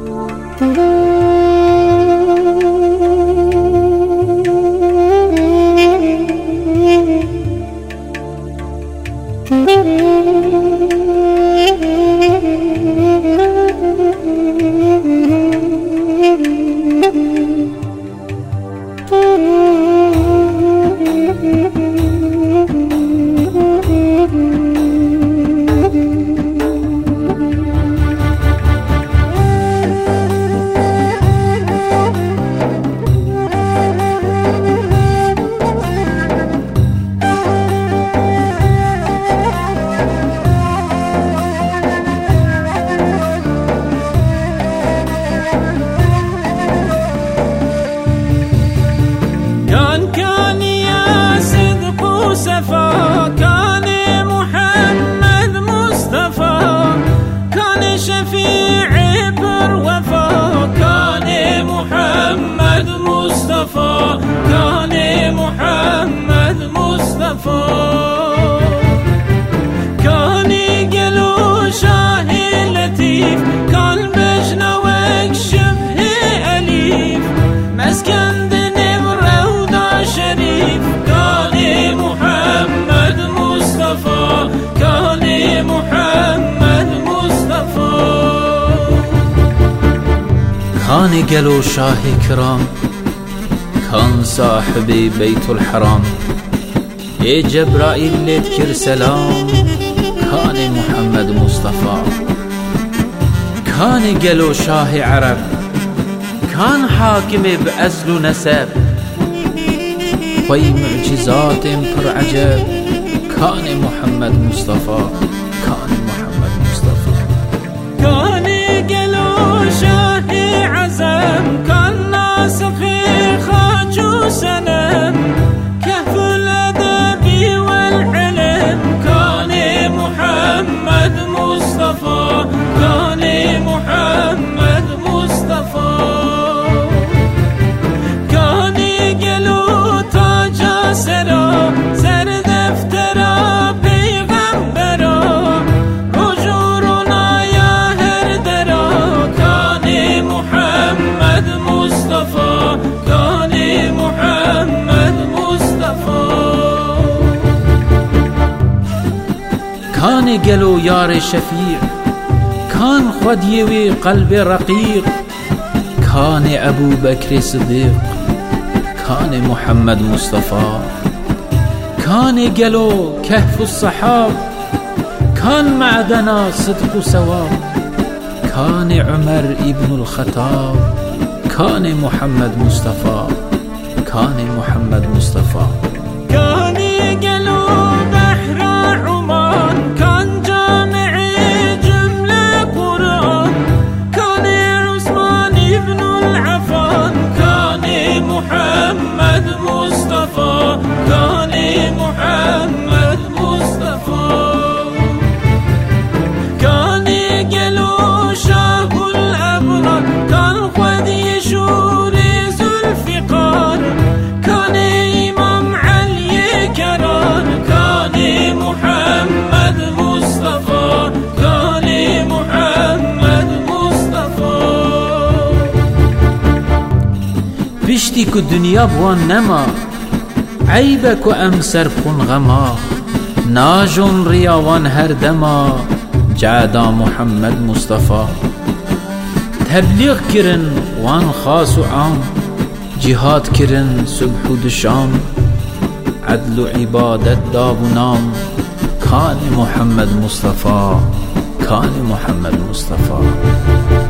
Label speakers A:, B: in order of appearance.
A: 嗯。كوني قلو شاهي لطيف كان بجنوك شبه أليف مسكن شريف كوني محمد مصطفى كوني محمد مصطفى شاهي كرام كان صاحبي بيت الحرام ای جبرائیل لیت سلام کان محمد مصطفی کان گلو شاه عرب کان حاکم به و نسب خوی معجزات پر عجب کان محمد مصطفی کان محمد مصطفی کان گلو شاه کان گلو یار شفیع کان خود یوی قلب رقیق کان ابو بکر صدیق کان محمد مصطفى كان جلو كهف الصحاب كان معدنا صدق سواب کان عمر ابن الخطاب کان محمد مصطفى کان محمد مصطفى کان گشتی که دنیا بوان نما عیبه که ام سر غما ناجون ریاوان هر دما جادا محمد مصطفى تبلیغ کرن وان خاص و عام جهاد کرن صبح و دشام عدل و عبادت دا و نام کان محمد مصطفى کان محمد مصطفى